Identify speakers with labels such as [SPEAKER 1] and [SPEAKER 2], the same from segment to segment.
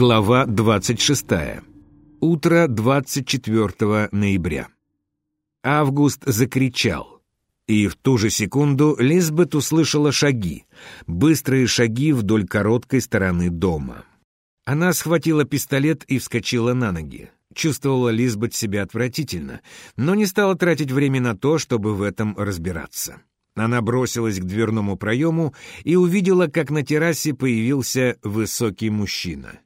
[SPEAKER 1] Глава 26. Утро 24 ноября. Август закричал. И в ту же секунду Лизбет услышала шаги, быстрые шаги вдоль короткой стороны дома. Она схватила пистолет и вскочила на ноги. Чувствовала Лизбет себя отвратительно, но не стала тратить время на то, чтобы в этом разбираться. Она бросилась к дверному проему и увидела, как на террасе появился высокий мужчина.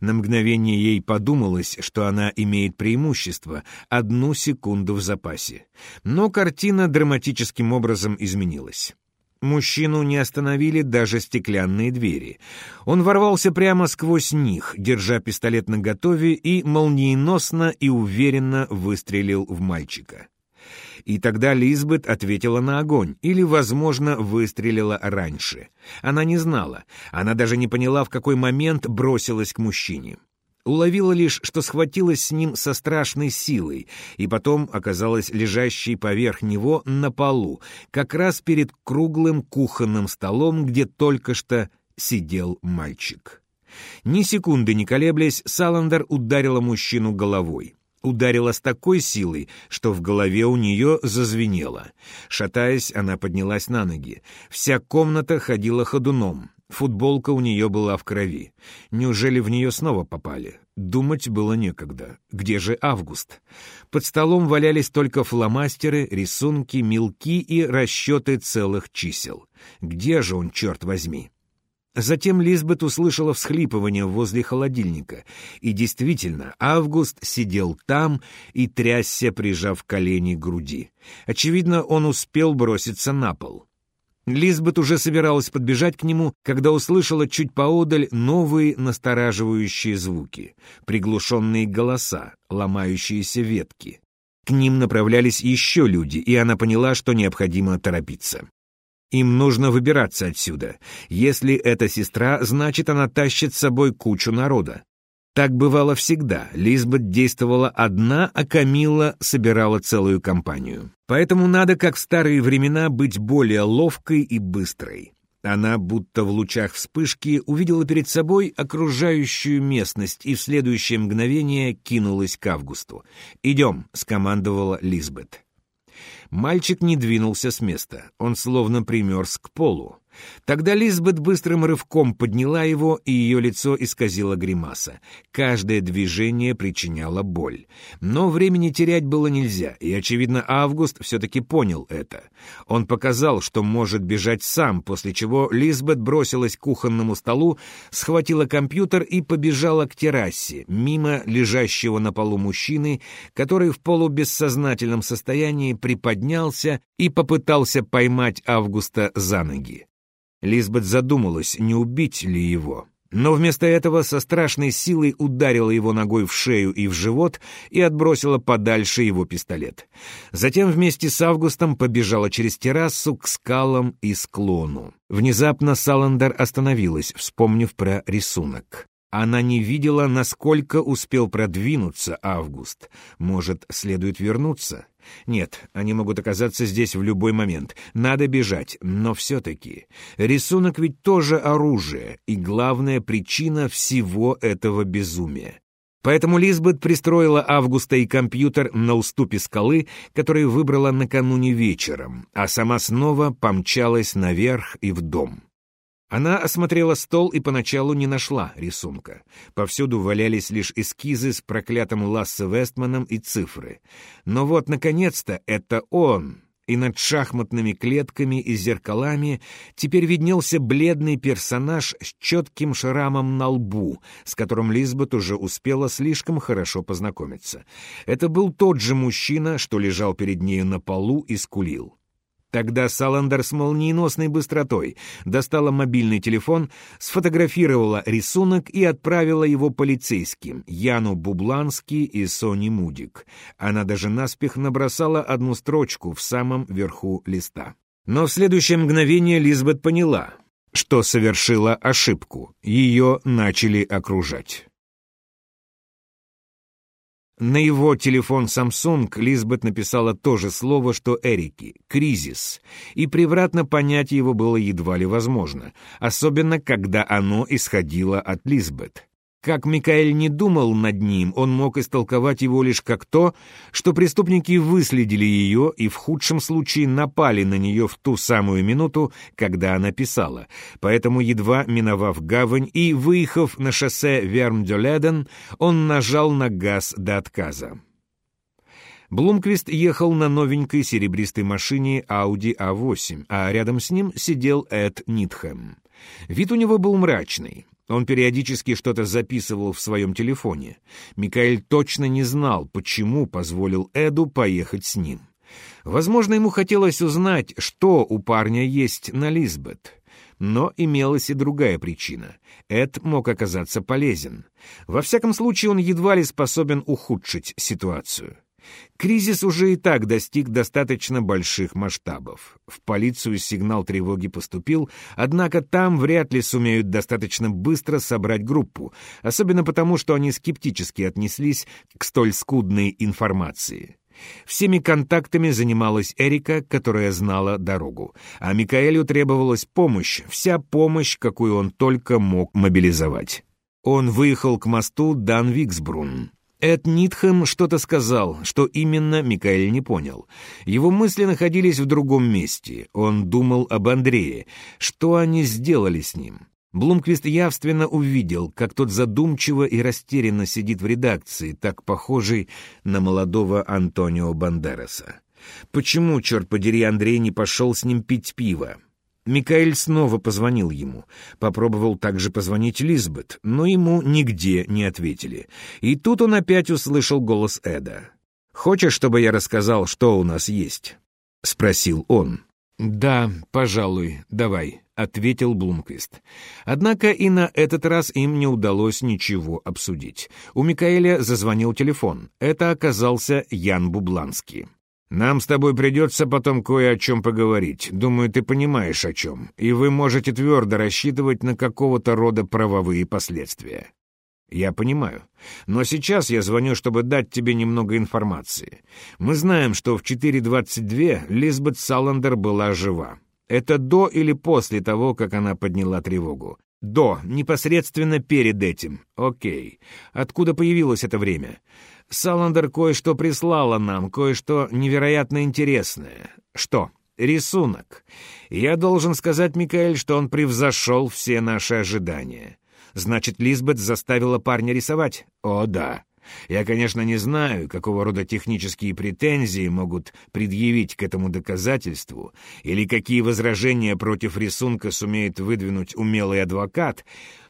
[SPEAKER 1] На мгновение ей подумалось, что она имеет преимущество, одну секунду в запасе. Но картина драматическим образом изменилась. Мужчину не остановили даже стеклянные двери. Он ворвался прямо сквозь них, держа пистолет наготове, и молниеносно и уверенно выстрелил в мальчика. И тогда Лизбет ответила на огонь, или, возможно, выстрелила раньше. Она не знала, она даже не поняла, в какой момент бросилась к мужчине. Уловила лишь, что схватилась с ним со страшной силой, и потом оказалась лежащей поверх него на полу, как раз перед круглым кухонным столом, где только что сидел мальчик. Ни секунды не колеблясь, Саландер ударила мужчину головой ударила с такой силой, что в голове у нее зазвенело. Шатаясь, она поднялась на ноги. Вся комната ходила ходуном. Футболка у нее была в крови. Неужели в нее снова попали? Думать было некогда. Где же Август? Под столом валялись только фломастеры, рисунки, мелки и расчеты целых чисел. Где же он, черт возьми? Затем Лизбет услышала всхлипывание возле холодильника. И действительно, Август сидел там и трясся, прижав колени к груди. Очевидно, он успел броситься на пол. Лизбет уже собиралась подбежать к нему, когда услышала чуть поодаль новые настораживающие звуки, приглушенные голоса, ломающиеся ветки. К ним направлялись еще люди, и она поняла, что необходимо торопиться. Им нужно выбираться отсюда. Если это сестра, значит, она тащит с собой кучу народа. Так бывало всегда. Лизбет действовала одна, а Камила собирала целую компанию. Поэтому надо, как в старые времена, быть более ловкой и быстрой. Она, будто в лучах вспышки, увидела перед собой окружающую местность и в следующее мгновение кинулась к Августу. «Идем», — скомандовала Лизбет. Мальчик не двинулся с места, он словно примерз к полу. Тогда Лизбет быстрым рывком подняла его, и ее лицо исказило гримаса. Каждое движение причиняло боль. Но времени терять было нельзя, и, очевидно, Август все-таки понял это. Он показал, что может бежать сам, после чего Лизбет бросилась к кухонному столу, схватила компьютер и побежала к террасе, мимо лежащего на полу мужчины, который в полубессознательном состоянии приподнялся и попытался поймать Августа за ноги. Лизбет задумалась, не убить ли его. Но вместо этого со страшной силой ударила его ногой в шею и в живот и отбросила подальше его пистолет. Затем вместе с Августом побежала через террасу к скалам и склону. Внезапно Саландер остановилась, вспомнив про рисунок. Она не видела, насколько успел продвинуться Август. Может, следует вернуться? Нет, они могут оказаться здесь в любой момент. Надо бежать, но все-таки. Рисунок ведь тоже оружие, и главная причина всего этого безумия. Поэтому Лизбет пристроила Августа и компьютер на уступе скалы, который выбрала накануне вечером, а сама снова помчалась наверх и в дом. Она осмотрела стол и поначалу не нашла рисунка. Повсюду валялись лишь эскизы с проклятым Лассе Вестманом и цифры. Но вот, наконец-то, это он, и над шахматными клетками и зеркалами теперь виднелся бледный персонаж с четким шрамом на лбу, с которым Лизбет уже успела слишком хорошо познакомиться. Это был тот же мужчина, что лежал перед нею на полу и скулил. Тогда Саландер с молниеносной быстротой достала мобильный телефон, сфотографировала рисунок и отправила его полицейским Яну Бублански и Сони Мудик. Она даже наспех набросала одну строчку в самом верху листа. Но в следующее мгновение Лизбет поняла, что совершила ошибку. Ее начали окружать. На его телефон Samsung Лизбет написала то же слово, что Эрики — «кризис», и превратно понять его было едва ли возможно, особенно когда оно исходило от Лизбет. Как Микаэль не думал над ним, он мог истолковать его лишь как то, что преступники выследили ее и в худшем случае напали на нее в ту самую минуту, когда она писала. Поэтому, едва миновав гавань и выехав на шоссе Верм-Дюледен, он нажал на газ до отказа. Блумквист ехал на новенькой серебристой машине Audi A8, а рядом с ним сидел Эд Нитхэм. Вид у него был мрачный. Он периодически что-то записывал в своем телефоне. Микаэль точно не знал, почему позволил Эду поехать с ним. Возможно, ему хотелось узнать, что у парня есть на Лизбет. Но имелась и другая причина. Эд мог оказаться полезен. Во всяком случае, он едва ли способен ухудшить ситуацию. Кризис уже и так достиг достаточно больших масштабов. В полицию сигнал тревоги поступил, однако там вряд ли сумеют достаточно быстро собрать группу, особенно потому, что они скептически отнеслись к столь скудной информации. Всеми контактами занималась Эрика, которая знала дорогу, а Микаэлю требовалась помощь, вся помощь, какую он только мог мобилизовать. Он выехал к мосту Дан-Виксбрун, Эд Нитхэм что-то сказал, что именно Микаэль не понял. Его мысли находились в другом месте. Он думал об Андрее. Что они сделали с ним? Блумквист явственно увидел, как тот задумчиво и растерянно сидит в редакции, так похожий на молодого Антонио Бандераса. Почему, черт подери, Андрей не пошел с ним пить пиво? Микаэль снова позвонил ему. Попробовал также позвонить Лизбет, но ему нигде не ответили. И тут он опять услышал голос Эда. «Хочешь, чтобы я рассказал, что у нас есть?» — спросил он. «Да, пожалуй, давай», — ответил Блумквист. Однако и на этот раз им не удалось ничего обсудить. У Микаэля зазвонил телефон. Это оказался Ян Бубланский. Нам с тобой придется потом кое о чем поговорить. Думаю, ты понимаешь, о чем. И вы можете твердо рассчитывать на какого-то рода правовые последствия. Я понимаю. Но сейчас я звоню, чтобы дать тебе немного информации. Мы знаем, что в 4.22 Лизбет Саландер была жива. Это до или после того, как она подняла тревогу? До, непосредственно перед этим. Окей. Откуда появилось это время? Саландер кое-что прислала нам, кое-что невероятно интересное. Что? Рисунок. Я должен сказать, Микаэль, что он превзошел все наши ожидания. Значит, Лизбет заставила парня рисовать? О, да. Я, конечно, не знаю, какого рода технические претензии могут предъявить к этому доказательству, или какие возражения против рисунка сумеет выдвинуть умелый адвокат,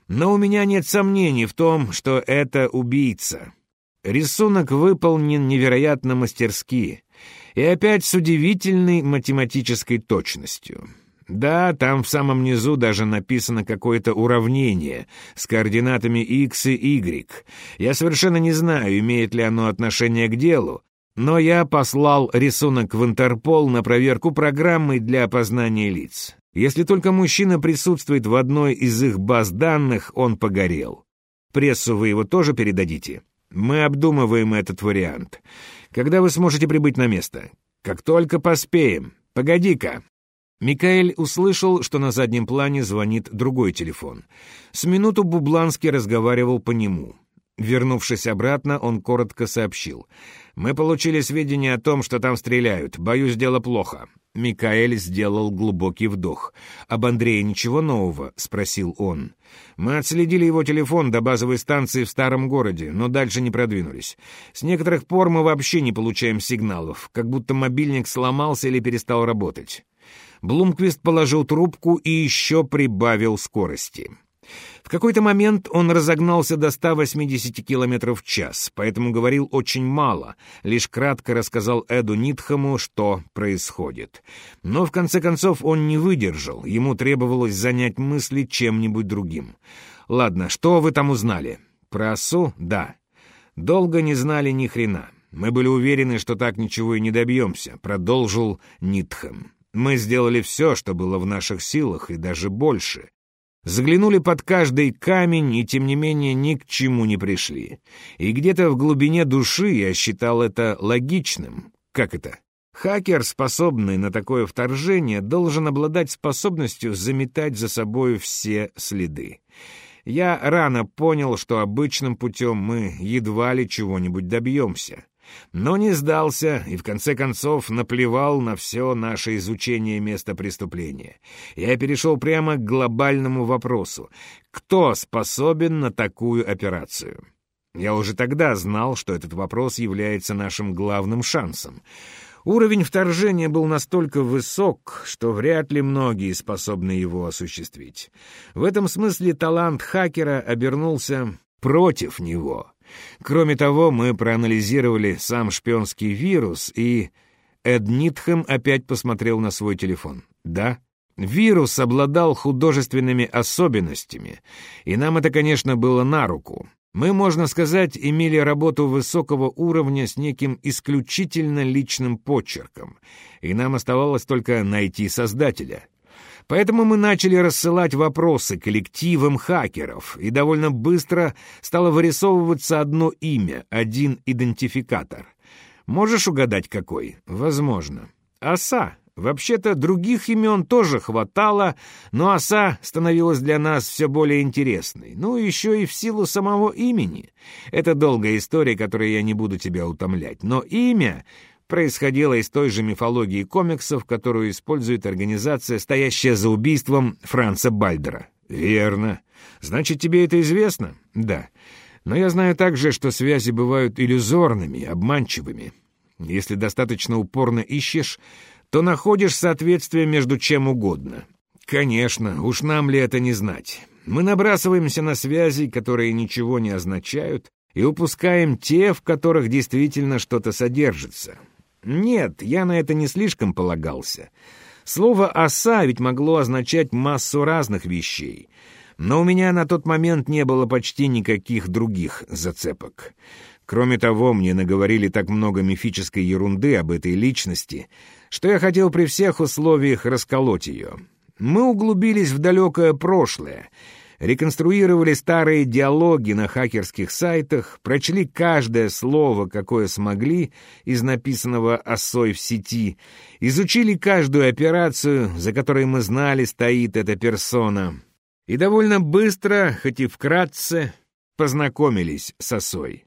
[SPEAKER 1] но у меня нет сомнений в том, что это убийца. Рисунок выполнен невероятно мастерски и опять с удивительной математической точностью. Да, там в самом низу даже написано какое-то уравнение с координатами x и y. Я совершенно не знаю, имеет ли оно отношение к делу, но я послал рисунок в Интерпол на проверку программы для опознания лиц. Если только мужчина присутствует в одной из их баз данных, он погорел. Прессу вы его тоже передадите? Мы обдумываем этот вариант. Когда вы сможете прибыть на место? Как только поспеем. Погоди-ка. Микаэль услышал, что на заднем плане звонит другой телефон. С минуту Бубланский разговаривал по нему. Вернувшись обратно, он коротко сообщил. «Мы получили сведения о том, что там стреляют. Боюсь, дело плохо». Микаэль сделал глубокий вдох. «Об Андрее ничего нового?» — спросил он. «Мы отследили его телефон до базовой станции в старом городе, но дальше не продвинулись. С некоторых пор мы вообще не получаем сигналов, как будто мобильник сломался или перестал работать». Блумквист положил трубку и еще прибавил скорости. В какой-то момент он разогнался до 180 км в час, поэтому говорил очень мало, лишь кратко рассказал Эду Нитхаму, что происходит. Но в конце концов он не выдержал, ему требовалось занять мысли чем-нибудь другим. «Ладно, что вы там узнали?» «Про осу? Да. Долго не знали ни хрена. Мы были уверены, что так ничего и не добьемся», — продолжил Нитхам. «Мы сделали все, что было в наших силах, и даже больше». Заглянули под каждый камень и, тем не менее, ни к чему не пришли. И где-то в глубине души я считал это логичным. Как это? Хакер, способный на такое вторжение, должен обладать способностью заметать за собой все следы. Я рано понял, что обычным путем мы едва ли чего-нибудь добьемся. Но не сдался и в конце концов наплевал на все наше изучение места преступления. Я перешел прямо к глобальному вопросу. Кто способен на такую операцию? Я уже тогда знал, что этот вопрос является нашим главным шансом. Уровень вторжения был настолько высок, что вряд ли многие способны его осуществить. В этом смысле талант хакера обернулся против него. Кроме того, мы проанализировали сам шпионский вирус, и Эд Нитхэм опять посмотрел на свой телефон. «Да, Вирус обладал художественными особенностями, и нам это, конечно, было на руку. Мы, можно сказать, имели работу высокого уровня с неким исключительно личным почерком, и нам оставалось только найти создателя. Поэтому мы начали рассылать вопросы коллективам хакеров, и довольно быстро стало вырисовываться одно имя, один идентификатор. Можешь угадать, какой? Возможно. Оса, Вообще-то других имен тоже хватало, но оса становилась для нас все более интересной. Ну, еще и в силу самого имени. Это долгая история, которой я не буду тебя утомлять. Но имя происходило из той же мифологии комиксов, которую использует организация, стоящая за убийством Франца Бальдера. «Верно. Значит, тебе это известно?» «Да. Но я знаю также, что связи бывают иллюзорными, обманчивыми. Если достаточно упорно ищешь, то находишь соответствие между чем угодно. Конечно, уж нам ли это не знать. Мы набрасываемся на связи, которые ничего не означают, и упускаем те, в которых действительно что-то содержится. Нет, я на это не слишком полагался. Слово «оса» ведь могло означать массу разных вещей. Но у меня на тот момент не было почти никаких других зацепок. Кроме того, мне наговорили так много мифической ерунды об этой личности, что я хотел при всех условиях расколоть ее. Мы углубились в далекое прошлое, реконструировали старые диалоги на хакерских сайтах, прочли каждое слово, какое смогли из написанного осой в сети, изучили каждую операцию, за которой мы знали стоит эта персона, и довольно быстро, хоть и вкратце, познакомились с осой.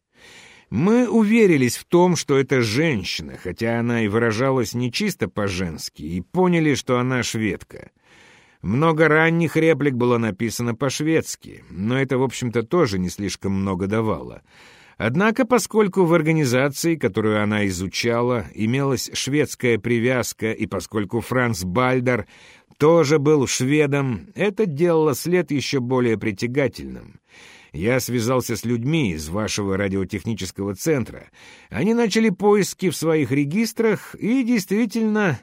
[SPEAKER 1] Мы уверились в том, что это женщина, хотя она и выражалась не чисто по-женски, и поняли, что она шведка. Много ранних реплик было написано по-шведски, но это, в общем-то, тоже не слишком много давало. Однако, поскольку в организации, которую она изучала, имелась шведская привязка, и поскольку Франц Бальдер тоже был шведом, это делало след еще более притягательным — я связался с людьми из вашего радиотехнического центра. Они начали поиски в своих регистрах и действительно...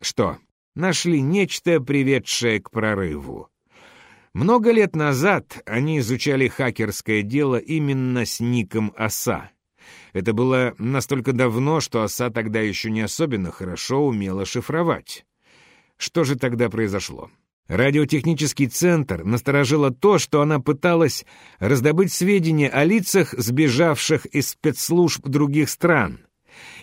[SPEAKER 1] Что? Нашли нечто, приведшее к прорыву. Много лет назад они изучали хакерское дело именно с ником Оса. Это было настолько давно, что Оса тогда еще не особенно хорошо умела шифровать. Что же тогда произошло? Радиотехнический центр насторожило то, что она пыталась раздобыть сведения о лицах, сбежавших из спецслужб других стран.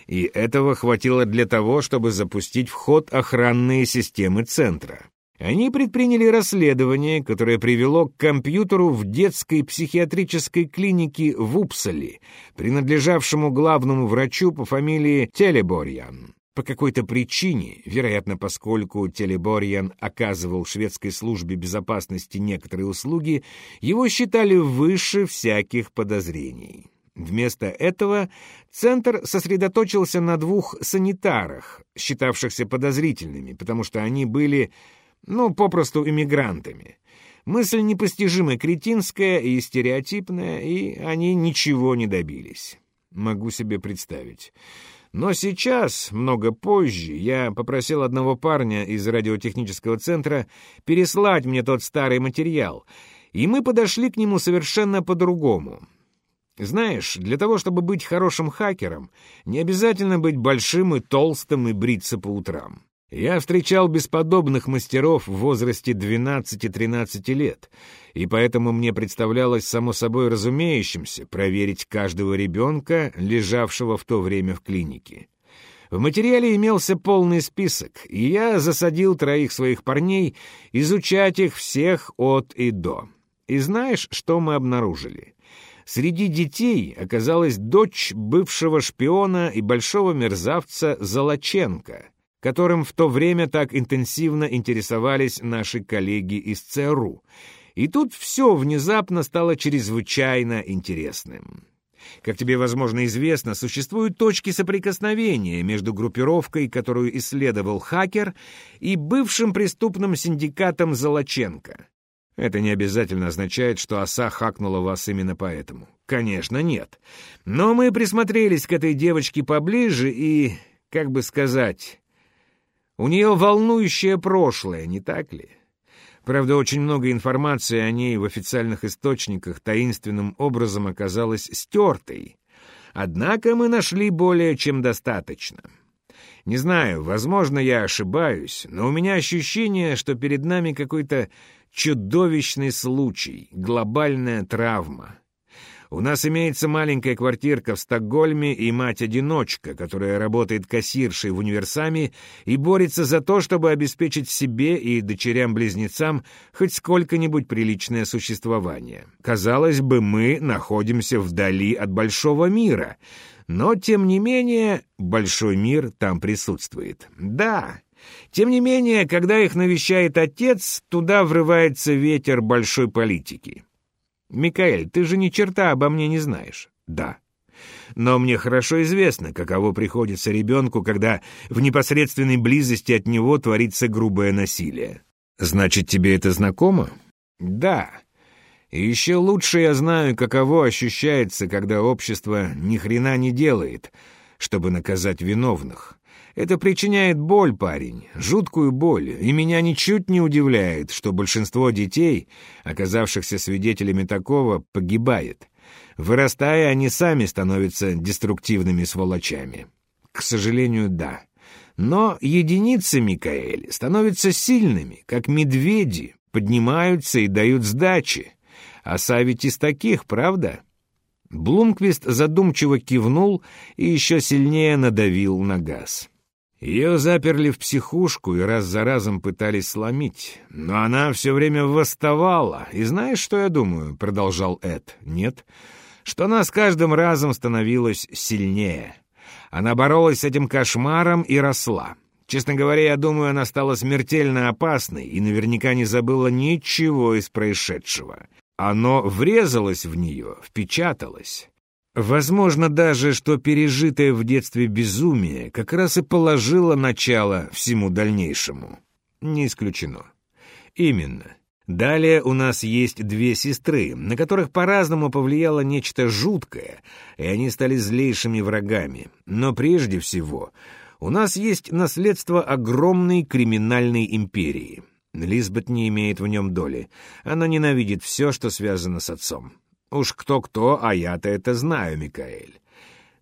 [SPEAKER 1] И этого хватило для того, чтобы запустить в ход охранные системы центра. Они предприняли расследование, которое привело к компьютеру в детской психиатрической клинике в Упсале, принадлежавшему главному врачу по фамилии Телеборьян. По какой-то причине, вероятно, поскольку Телеборьян оказывал шведской службе безопасности некоторые услуги, его считали выше всяких подозрений. Вместо этого Центр сосредоточился на двух санитарах, считавшихся подозрительными, потому что они были, ну, попросту иммигрантами. Мысль непостижимо кретинская и стереотипная, и они ничего не добились. Могу себе представить. Но сейчас, много позже, я попросил одного парня из радиотехнического центра переслать мне тот старый материал, и мы подошли к нему совершенно по-другому. Знаешь, для того, чтобы быть хорошим хакером, не обязательно быть большим и толстым и бриться по утрам. Я встречал бесподобных мастеров в возрасте 12-13 лет, и поэтому мне представлялось само собой разумеющимся проверить каждого ребенка, лежавшего в то время в клинике. В материале имелся полный список, и я засадил троих своих парней изучать их всех от и до. И знаешь, что мы обнаружили? Среди детей оказалась дочь бывшего шпиона и большого мерзавца Золоченко, которым в то время так интенсивно интересовались наши коллеги из ЦРУ. И тут все внезапно стало чрезвычайно интересным. Как тебе, возможно, известно, существуют точки соприкосновения между группировкой, которую исследовал хакер, и бывшим преступным синдикатом Золоченко. Это не обязательно означает, что оса хакнула вас именно поэтому. Конечно, нет. Но мы присмотрелись к этой девочке поближе и, как бы сказать, у нее волнующее прошлое, не так ли? Правда, очень много информации о ней в официальных источниках таинственным образом оказалась стертой. Однако мы нашли более чем достаточно. Не знаю, возможно, я ошибаюсь, но у меня ощущение, что перед нами какой-то чудовищный случай, глобальная травма. У нас имеется маленькая квартирка в Стокгольме и мать-одиночка, которая работает кассиршей в универсаме и борется за то, чтобы обеспечить себе и дочерям-близнецам хоть сколько-нибудь приличное существование. Казалось бы, мы находимся вдали от большого мира, но, тем не менее, большой мир там присутствует. Да, тем не менее, когда их навещает отец, туда врывается ветер большой политики. «Микаэль, ты же ни черта обо мне не знаешь». «Да». Но мне хорошо известно, каково приходится ребенку, когда в непосредственной близости от него творится грубое насилие. Значит, тебе это знакомо? Да. И еще лучше я знаю, каково ощущается, когда общество ни хрена не делает, чтобы наказать виновных. Это причиняет боль, парень, жуткую боль, и меня ничуть не удивляет, что большинство детей, оказавшихся свидетелями такого, погибает. Вырастая, они сами становятся деструктивными сволочами. К сожалению, да. Но единицы, Микаэль, становятся сильными, как медведи, поднимаются и дают сдачи. А ведь из таких, правда? Блумквист задумчиво кивнул и еще сильнее надавил на газ. Ее заперли в психушку и раз за разом пытались сломить. Но она все время восставала. И знаешь, что я думаю?» — продолжал Эд. «Нет. Что она с каждым разом становилась сильнее. Она боролась с этим кошмаром и росла. Честно говоря, я думаю, она стала смертельно опасной и наверняка не забыла ничего из происшедшего. Оно врезалось в нее, впечаталось. Возможно даже, что пережитое в детстве безумие как раз и положило начало всему дальнейшему. Не исключено. Именно. Далее у нас есть две сестры, на которых по-разному повлияло нечто жуткое, и они стали злейшими врагами. Но прежде всего, у нас есть наследство огромной криминальной империи. Лизбет не имеет в нем доли. Она ненавидит все, что связано с отцом. Уж кто-кто, а я-то это знаю, Микаэль.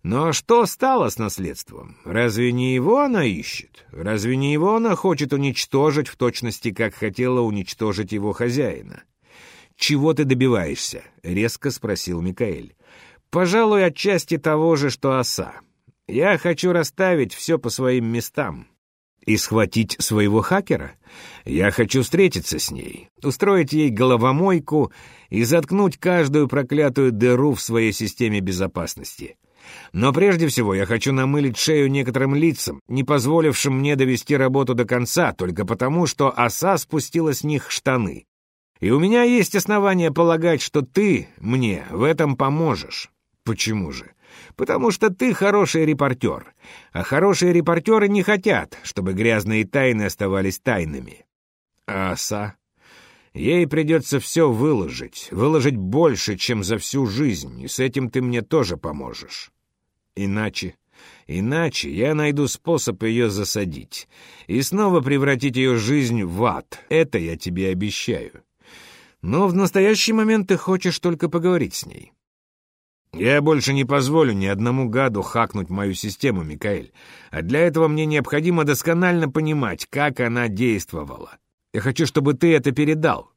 [SPEAKER 1] Но что стало с наследством? Разве не его она ищет? Разве не его она хочет уничтожить в точности, как хотела уничтожить его хозяина? «Чего ты добиваешься?» — резко спросил Микаэль. «Пожалуй, отчасти того же, что оса. Я хочу расставить все по своим местам. И схватить своего хакера? Я хочу встретиться с ней, устроить ей головомойку и заткнуть каждую проклятую дыру в своей системе безопасности. Но прежде всего я хочу намылить шею некоторым лицам, не позволившим мне довести работу до конца, только потому, что оса спустила с них штаны. И у меня есть основания полагать, что ты мне в этом поможешь. Почему же? Потому что ты хороший репортер, а хорошие репортеры не хотят, чтобы грязные тайны оставались тайнами. А оса? Ей придется все выложить, выложить больше, чем за всю жизнь, и с этим ты мне тоже поможешь. Иначе... Иначе я найду способ ее засадить и снова превратить ее жизнь в ад. Это я тебе обещаю. Но в настоящий момент ты хочешь только поговорить с ней. Я больше не позволю ни одному гаду хакнуть мою систему, Микаэль. А для этого мне необходимо досконально понимать, как она действовала. Я хочу, чтобы ты это передал.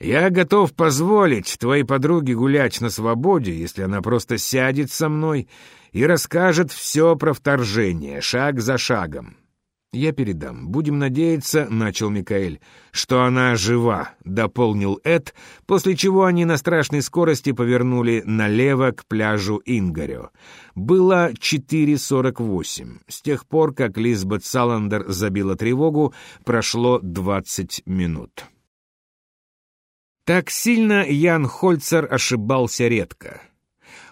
[SPEAKER 1] Я готов позволить твоей подруге гулять на свободе, если она просто сядет со мной и расскажет все про вторжение, шаг за шагом. «Я передам. Будем надеяться», — начал Микаэль, — «что она жива», — дополнил Эд, после чего они на страшной скорости повернули налево к пляжу Ингарио. Было 4.48. С тех пор, как Лизбет Саландер забила тревогу, прошло 20 минут. Так сильно Ян Хольцер ошибался редко.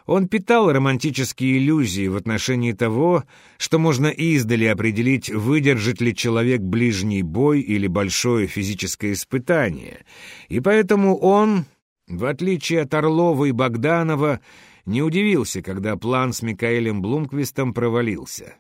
[SPEAKER 1] Он питал романтические иллюзии в отношении того, что можно издали определить, выдержит ли человек ближний бой или большое физическое испытание, и поэтому он, в отличие от Орлова и Богданова, не удивился, когда план с Микаэлем Блумквистом провалился.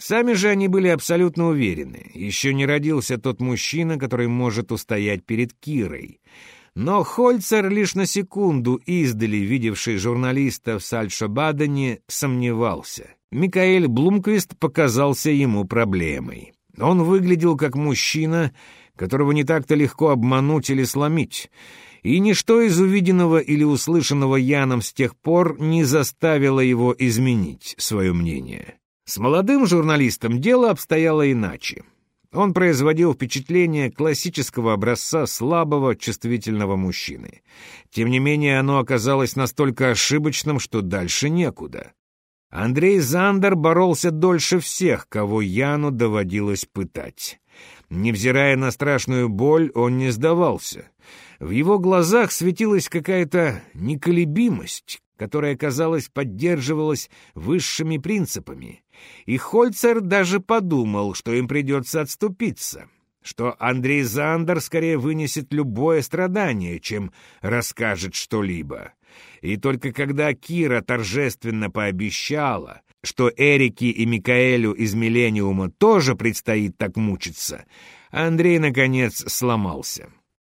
[SPEAKER 1] Сами же они были абсолютно уверены, еще не родился тот мужчина, который может устоять перед Кирой — но Хольцер, лишь на секунду издали видевший журналиста в Сальшо-Бадене, сомневался. Микаэль Блумквист показался ему проблемой. Он выглядел как мужчина, которого не так-то легко обмануть или сломить, и ничто из увиденного или услышанного Яном с тех пор не заставило его изменить свое мнение. С молодым журналистом дело обстояло иначе. Он производил впечатление классического образца слабого, чувствительного мужчины. Тем не менее, оно оказалось настолько ошибочным, что дальше некуда. Андрей Зандер боролся дольше всех, кого Яну доводилось пытать. Невзирая на страшную боль, он не сдавался. В его глазах светилась какая-то неколебимость, которая, казалось, поддерживалась высшими принципами. И Хольцер даже подумал, что им придется отступиться, что Андрей Зандер скорее вынесет любое страдание, чем расскажет что-либо. И только когда Кира торжественно пообещала, что Эрике и Микаэлю из Миллениума тоже предстоит так мучиться, Андрей, наконец, сломался.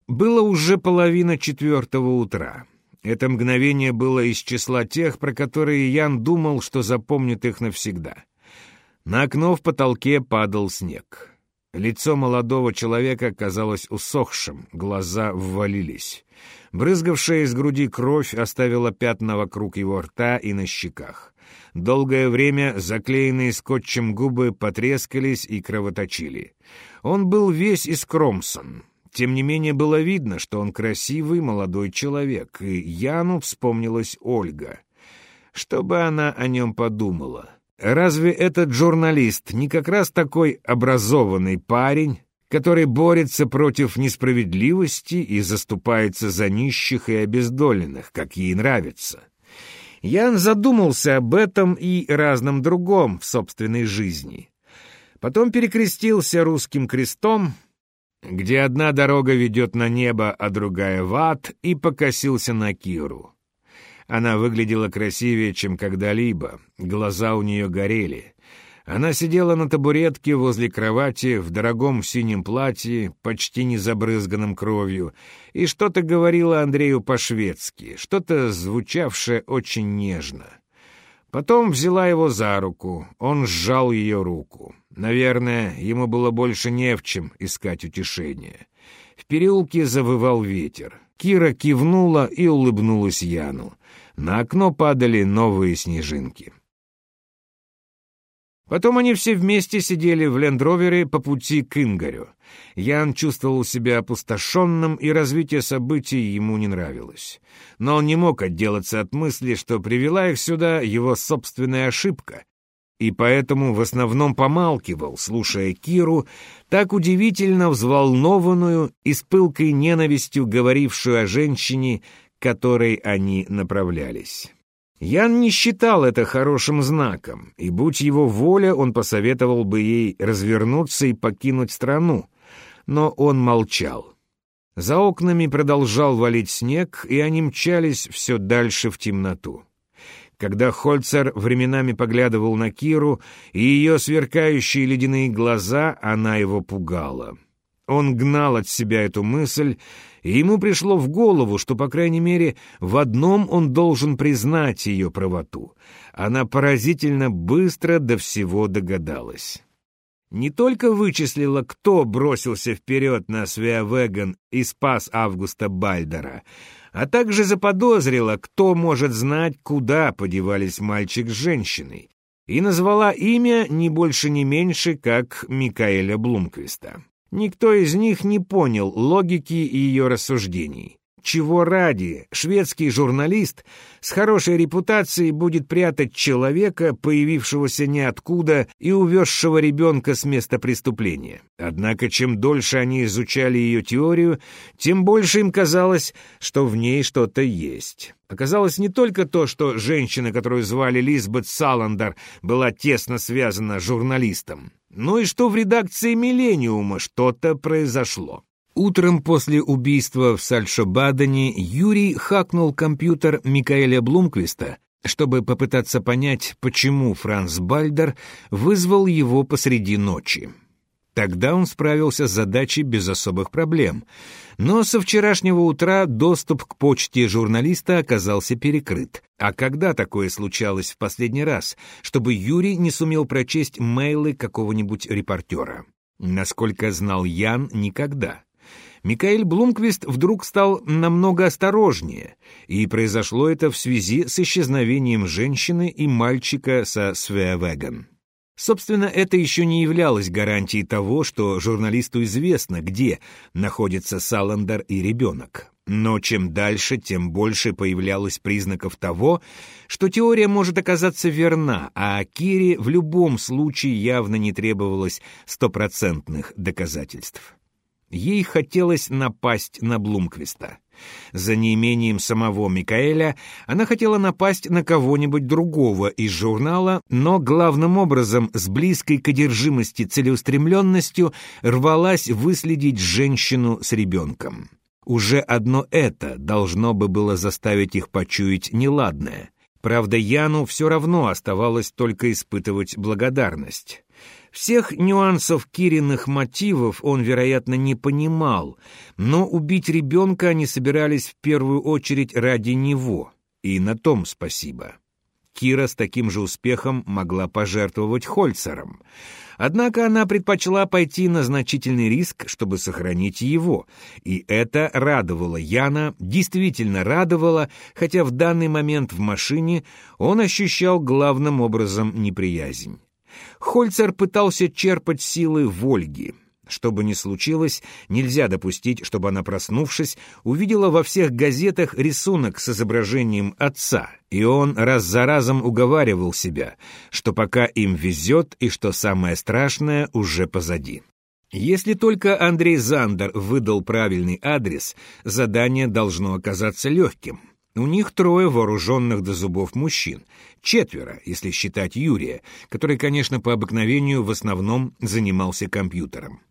[SPEAKER 1] Было уже половина четвертого утра. Это мгновение было из числа тех, про которые Ян думал, что запомнит их навсегда. На окно в потолке падал снег. Лицо молодого человека казалось усохшим, глаза ввалились. Брызгавшая из груди кровь оставила пятна вокруг его рта и на щеках. Долгое время заклеенные скотчем губы потрескались и кровоточили. Он был весь искромсан, тем не менее было видно, что он красивый молодой человек, и Яну вспомнилась Ольга. Что бы она о нем подумала? Разве этот журналист не как раз такой образованный парень, который борется против несправедливости и заступается за нищих и обездоленных, как ей нравится? Ян задумался об этом и разном другом в собственной жизни. Потом перекрестился русским крестом — где одна дорога ведет на небо, а другая в ад, и покосился на Киру. Она выглядела красивее, чем когда-либо, глаза у нее горели. Она сидела на табуретке возле кровати в дорогом синем платье, почти не забрызганном кровью, и что-то говорила Андрею по-шведски, что-то звучавшее очень нежно. Потом взяла его за руку, он сжал ее руку. Наверное, ему было больше не в чем искать утешения. В переулке завывал ветер. Кира кивнула и улыбнулась Яну. На окно падали новые снежинки. Потом они все вместе сидели в лендровере по пути к Ингарю. Ян чувствовал себя опустошенным, и развитие событий ему не нравилось. Но он не мог отделаться от мысли, что привела их сюда его собственная ошибка, и поэтому в основном помалкивал, слушая Киру, так удивительно взволнованную и с пылкой ненавистью говорившую о женщине, которой они направлялись. Ян не считал это хорошим знаком, и, будь его воля, он посоветовал бы ей развернуться и покинуть страну, но он молчал. За окнами продолжал валить снег, и они мчались все дальше в темноту. Когда Хольцер временами поглядывал на Киру, и ее сверкающие ледяные глаза, она его пугала. Он гнал от себя эту мысль, и ему пришло в голову, что, по крайней мере, в одном он должен признать ее правоту. Она поразительно быстро до всего догадалась. Не только вычислила, кто бросился вперед на Свеавеган и спас Августа Бальдера, а также заподозрила, кто может знать, куда подевались мальчик с женщиной, и назвала имя не больше не меньше, как Микаэля Блумквиста. Никто из них не понял логики ее рассуждений. Чего ради шведский журналист с хорошей репутацией будет прятать человека, появившегося ниоткуда и увезшего ребенка с места преступления? Однако, чем дольше они изучали ее теорию, тем больше им казалось, что в ней что-то есть. Оказалось не только то, что женщина, которую звали Лизбет Саландер, была тесно связана с журналистом, но и что в редакции «Миллениума» что-то произошло. Утром после убийства в Сальшобадене Юрий хакнул компьютер Микаэля Блумквиста, чтобы попытаться понять, почему Франц Бальдер вызвал его посреди ночи. Тогда он справился с задачей без особых проблем. Но со вчерашнего утра доступ к почте журналиста оказался перекрыт. А когда такое случалось в последний раз, чтобы Юрий не сумел прочесть мейлы какого-нибудь репортера? Насколько знал Ян, никогда. Микаэль Блумквист вдруг стал намного осторожнее, и произошло это в связи с исчезновением женщины и мальчика со Свеавеган. Собственно, это еще не являлось гарантией того, что журналисту известно, где находится Саландер и ребенок. Но чем дальше, тем больше появлялось признаков того, что теория может оказаться верна, а Кире в любом случае явно не требовалось стопроцентных доказательств. Ей хотелось напасть на Блумквиста. За неимением самого Микаэля она хотела напасть на кого-нибудь другого из журнала, но главным образом с близкой к одержимости целеустремленностью рвалась выследить женщину с ребенком. Уже одно это должно бы было заставить их почуять неладное. Правда, Яну все равно оставалось только испытывать благодарность. Всех нюансов Кириных мотивов он, вероятно, не понимал, но убить ребенка они собирались в первую очередь ради него, и на том спасибо. Кира с таким же успехом могла пожертвовать Хольцером. Однако она предпочла пойти на значительный риск, чтобы сохранить его, и это радовало Яна, действительно радовало, хотя в данный момент в машине он ощущал главным образом неприязнь. Хольцер пытался черпать силы в Ольге. Что бы ни случилось, нельзя допустить, чтобы она, проснувшись, увидела во всех газетах рисунок с изображением отца, и он раз за разом уговаривал себя, что пока им везет и что самое страшное уже позади. Если только Андрей Зандер выдал правильный адрес, задание должно оказаться легким. У них трое вооруженных до зубов мужчин, четверо, если считать Юрия, который, конечно, по обыкновению в основном занимался компьютером.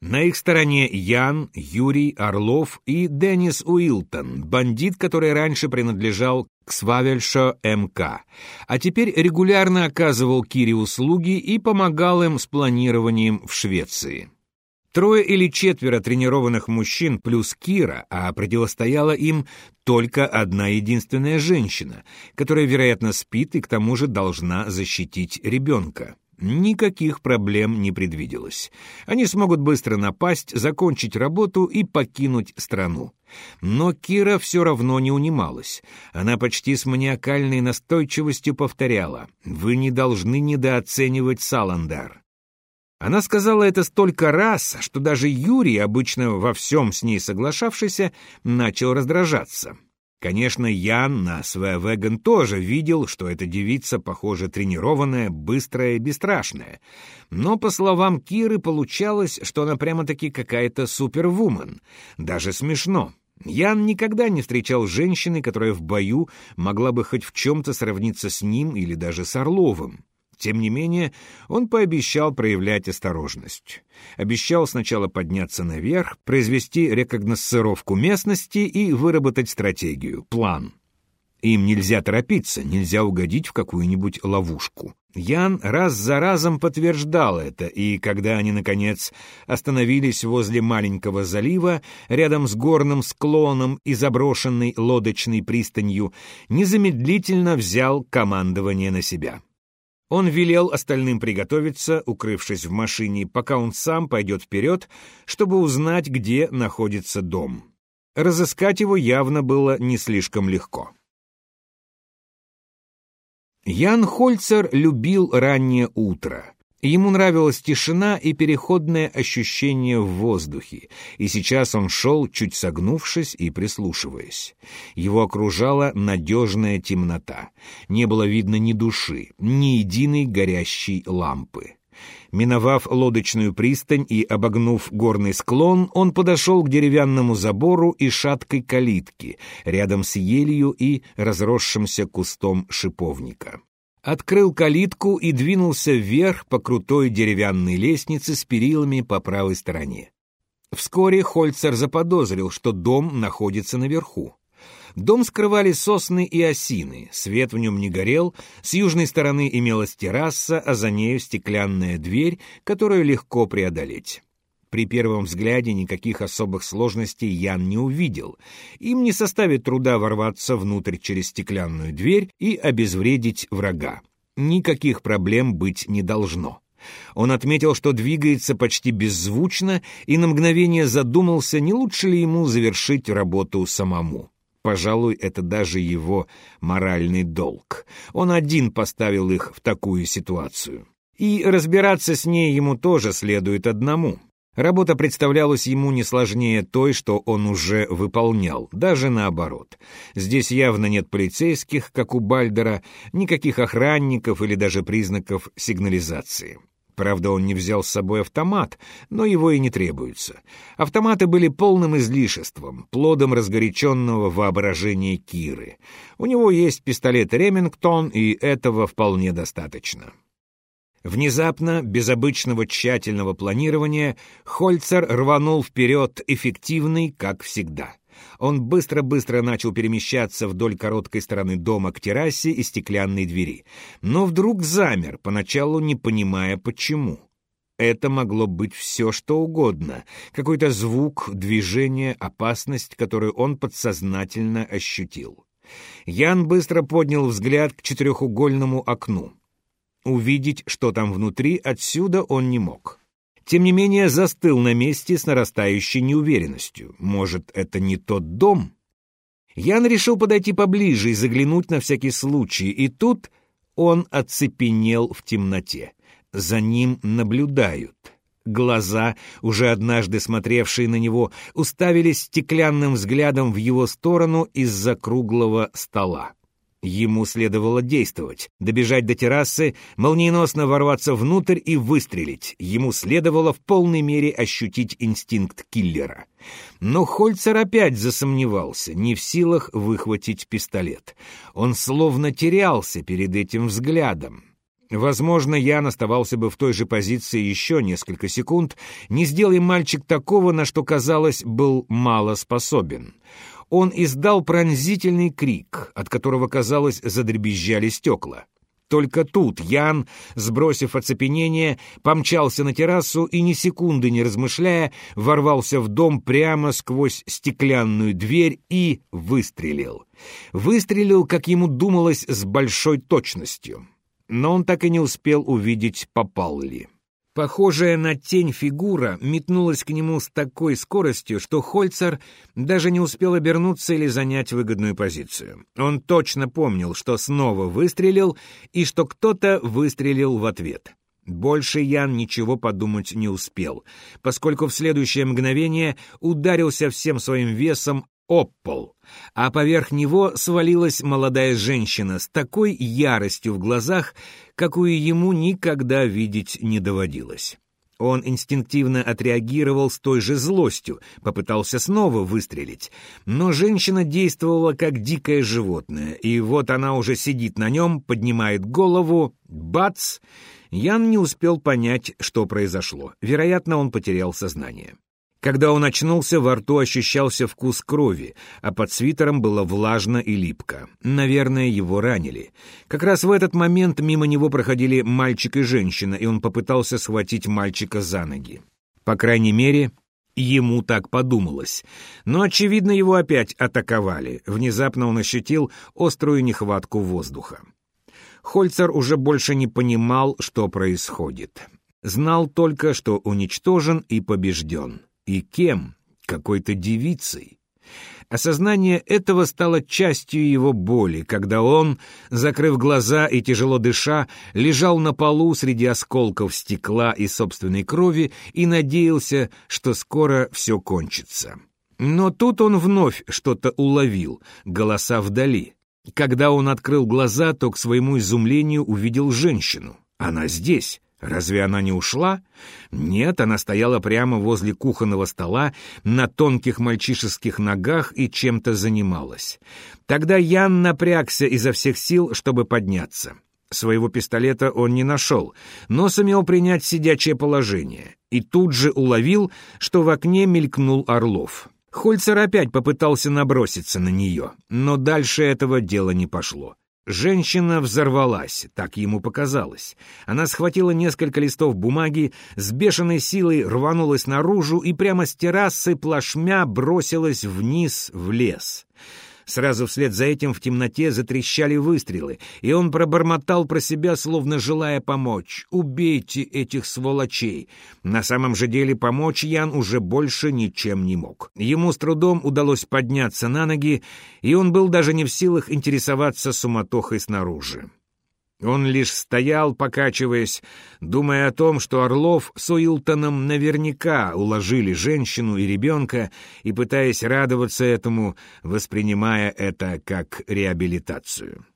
[SPEAKER 1] На их стороне Ян, Юрий, Орлов и Деннис Уилтон, бандит, который раньше принадлежал к Свавельшо МК, а теперь регулярно оказывал Кире услуги и помогал им с планированием в Швеции. Трое или четверо тренированных мужчин плюс Кира, а противостояла им только одна единственная женщина, которая, вероятно, спит и к тому же должна защитить ребенка. Никаких проблем не предвиделось. Они смогут быстро напасть, закончить работу и покинуть страну. Но Кира все равно не унималась. Она почти с маниакальной настойчивостью повторяла «Вы не должны недооценивать Саландар». Она сказала это столько раз, что даже Юрий, обычно во всем с ней соглашавшийся, начал раздражаться. Конечно, Ян на Свевеген тоже видел, что эта девица, похоже, тренированная, быстрая и бесстрашная. Но, по словам Киры, получалось, что она прямо-таки какая-то супервумен. Даже смешно. Ян никогда не встречал женщины, которая в бою могла бы хоть в чем-то сравниться с ним или даже с Орловым. Тем не менее, он пообещал проявлять осторожность. Обещал сначала подняться наверх, произвести рекогносцировку местности и выработать стратегию, план. Им нельзя торопиться, нельзя угодить в какую-нибудь ловушку. Ян раз за разом подтверждал это, и когда они, наконец, остановились возле маленького залива, рядом с горным склоном и заброшенной лодочной пристанью, незамедлительно взял командование на себя. Он велел остальным приготовиться, укрывшись в машине, пока он сам пойдет вперед, чтобы узнать, где находится дом. Разыскать его явно было не слишком легко. Ян Хольцер любил раннее утро. Ему нравилась тишина и переходное ощущение в воздухе, и сейчас он шел, чуть согнувшись и прислушиваясь. Его окружала надежная темнота. Не было видно ни души, ни единой горящей лампы. Миновав лодочную пристань и обогнув горный склон, он подошел к деревянному забору и шаткой калитке, рядом с елью и разросшимся кустом шиповника открыл калитку и двинулся вверх по крутой деревянной лестнице с перилами по правой стороне. Вскоре Хольцер заподозрил, что дом находится наверху. Дом скрывали сосны и осины, свет в нем не горел, с южной стороны имелась терраса, а за нею стеклянная дверь, которую легко преодолеть. При первом взгляде никаких особых сложностей Ян не увидел. Им не составит труда ворваться внутрь через стеклянную дверь и обезвредить врага. Никаких проблем быть не должно. Он отметил, что двигается почти беззвучно, и на мгновение задумался, не лучше ли ему завершить работу самому. Пожалуй, это даже его моральный долг. Он один поставил их в такую ситуацию. И разбираться с ней ему тоже следует одному. Работа представлялась ему не сложнее той, что он уже выполнял, даже наоборот. Здесь явно нет полицейских, как у Бальдера, никаких охранников или даже признаков сигнализации. Правда, он не взял с собой автомат, но его и не требуется. Автоматы были полным излишеством, плодом разгоряченного воображения Киры. У него есть пистолет «Ремингтон», и этого вполне достаточно. Внезапно, без обычного тщательного планирования, Хольцер рванул вперед, эффективный, как всегда. Он быстро-быстро начал перемещаться вдоль короткой стороны дома к террасе и стеклянной двери. Но вдруг замер, поначалу не понимая, почему. Это могло быть все, что угодно. Какой-то звук, движение, опасность, которую он подсознательно ощутил. Ян быстро поднял взгляд к четырехугольному окну. Увидеть, что там внутри, отсюда он не мог. Тем не менее, застыл на месте с нарастающей неуверенностью. Может, это не тот дом? Ян решил подойти поближе и заглянуть на всякий случай, и тут он оцепенел в темноте. За ним наблюдают. Глаза, уже однажды смотревшие на него, уставились стеклянным взглядом в его сторону из-за круглого стола. Ему следовало действовать, добежать до террасы, молниеносно ворваться внутрь и выстрелить. Ему следовало в полной мере ощутить инстинкт киллера. Но Хольцер опять засомневался, не в силах выхватить пистолет. Он словно терялся перед этим взглядом. Возможно, Ян оставался бы в той же позиции еще несколько секунд, не сделай мальчик такого, на что, казалось, был мало способен он издал пронзительный крик, от которого, казалось, задребезжали стекла. Только тут Ян, сбросив оцепенение, помчался на террасу и, ни секунды не размышляя, ворвался в дом прямо сквозь стеклянную дверь и выстрелил. Выстрелил, как ему думалось, с большой точностью. Но он так и не успел увидеть, попал ли. Похожая на тень фигура метнулась к нему с такой скоростью, что Хольцер даже не успел обернуться или занять выгодную позицию. Он точно помнил, что снова выстрелил и что кто-то выстрелил в ответ. Больше Ян ничего подумать не успел, поскольку в следующее мгновение ударился всем своим весом об а поверх него свалилась молодая женщина с такой яростью в глазах, какую ему никогда видеть не доводилось. Он инстинктивно отреагировал с той же злостью, попытался снова выстрелить. Но женщина действовала как дикое животное, и вот она уже сидит на нем, поднимает голову, бац! Ян не успел понять, что произошло. Вероятно, он потерял сознание. Когда он очнулся, во рту ощущался вкус крови, а под свитером было влажно и липко. Наверное, его ранили. Как раз в этот момент мимо него проходили мальчик и женщина, и он попытался схватить мальчика за ноги. По крайней мере, ему так подумалось. Но, очевидно, его опять атаковали. Внезапно он ощутил острую нехватку воздуха. Хольцер уже больше не понимал, что происходит. Знал только, что уничтожен и побежден. И кем? Какой-то девицей. Осознание этого стало частью его боли, когда он, закрыв глаза и тяжело дыша, лежал на полу среди осколков стекла и собственной крови и надеялся, что скоро все кончится. Но тут он вновь что-то уловил, голоса вдали. Когда он открыл глаза, то к своему изумлению увидел женщину. Она здесь. Разве она не ушла? Нет, она стояла прямо возле кухонного стола на тонких мальчишеских ногах и чем-то занималась. Тогда Ян напрягся изо всех сил, чтобы подняться. Своего пистолета он не нашел, но сумел принять сидячее положение и тут же уловил, что в окне мелькнул Орлов. Хольцер опять попытался наброситься на нее, но дальше этого дела не пошло. Женщина взорвалась, так ему показалось. Она схватила несколько листов бумаги, с бешеной силой рванулась наружу и прямо с террасы плашмя бросилась вниз в лес. Сразу вслед за этим в темноте затрещали выстрелы, и он пробормотал про себя, словно желая помочь. «Убейте этих сволочей!» На самом же деле помочь Ян уже больше ничем не мог. Ему с трудом удалось подняться на ноги, и он был даже не в силах интересоваться суматохой снаружи. Он лишь стоял, покачиваясь, думая о том, что Орлов с Уилтоном наверняка уложили женщину и ребенка, и пытаясь радоваться этому, воспринимая это как реабилитацию.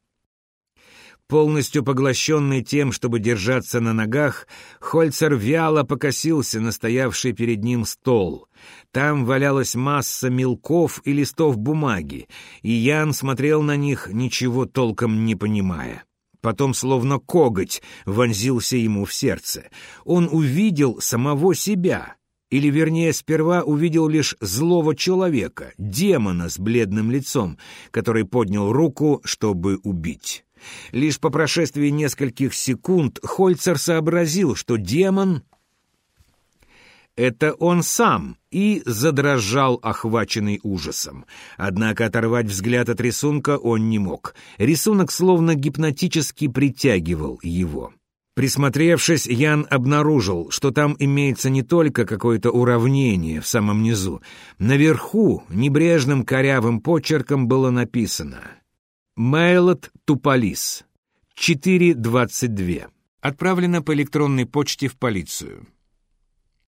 [SPEAKER 1] Полностью поглощенный тем, чтобы держаться на ногах, Хольцер вяло покосился на стоявший перед ним стол. Там валялась масса мелков и листов бумаги, и Ян смотрел на них, ничего толком не понимая потом словно коготь вонзился ему в сердце. Он увидел самого себя, или, вернее, сперва увидел лишь злого человека, демона с бледным лицом, который поднял руку, чтобы убить. Лишь по прошествии нескольких секунд Хольцер сообразил, что демон это он сам, и задрожал, охваченный ужасом. Однако оторвать взгляд от рисунка он не мог. Рисунок словно гипнотически притягивал его. Присмотревшись, Ян обнаружил, что там имеется не только какое-то уравнение в самом низу. Наверху небрежным корявым почерком было написано «Мейлот Туполис, 4.22». Отправлено по электронной почте в полицию.